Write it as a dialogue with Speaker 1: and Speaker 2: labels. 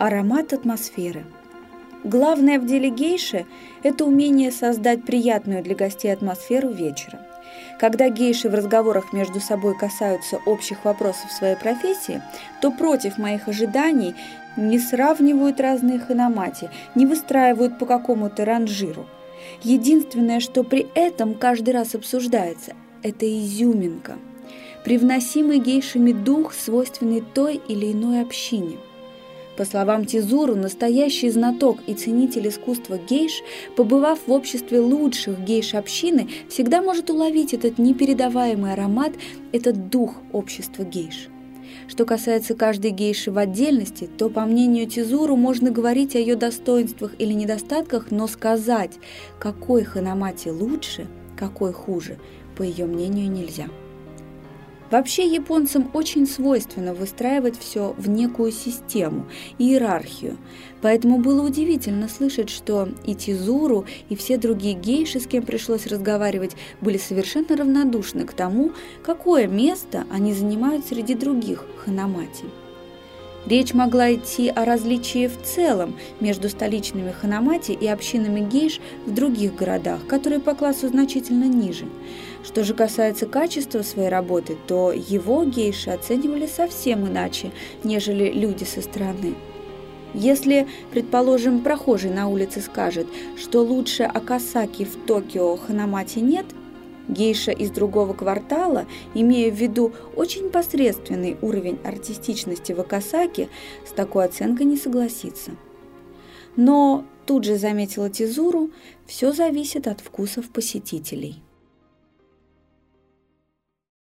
Speaker 1: Аромат атмосферы. Главное в деле гейши – это умение создать приятную для гостей атмосферу вечера. Когда гейши в разговорах между собой касаются общих вопросов своей профессии, то против моих ожиданий не сравнивают разные ханамати, не выстраивают по какому-то ранжиру. Единственное, что при этом каждый раз обсуждается – это изюминка. Привносимый гейшами дух, свойственный той или иной общине – по словам Тизуру, настоящий знаток и ценитель искусства гейш, побывав в обществе лучших гейш общины, всегда может уловить этот непередаваемый аромат, этот дух общества гейш. Что касается каждой гейши в отдельности, то, по мнению Тизуру, можно говорить о ее достоинствах или недостатках, но сказать, какой ханамати лучше, какой хуже, по ее мнению, нельзя. Вообще японцам очень свойственно выстраивать все в некую систему, иерархию. Поэтому было удивительно слышать, что и Тизуру, и все другие гейши, с кем пришлось разговаривать, были совершенно равнодушны к тому, какое место они занимают среди других ханамати. Речь могла идти о различии в целом между столичными ханамати и общинами гейш в других городах, которые по классу значительно ниже. Что же касается качества своей работы, то его гейши оценивали совсем иначе, нежели люди со стороны. Если, предположим, прохожий на улице скажет, что лучше Акасаки в Токио Ханамати нет – Гейша из другого квартала, имея в виду очень посредственный уровень артистичности в Акасаке, с такой оценкой не согласится. Но, тут же заметила Тизуру, все зависит от вкусов посетителей.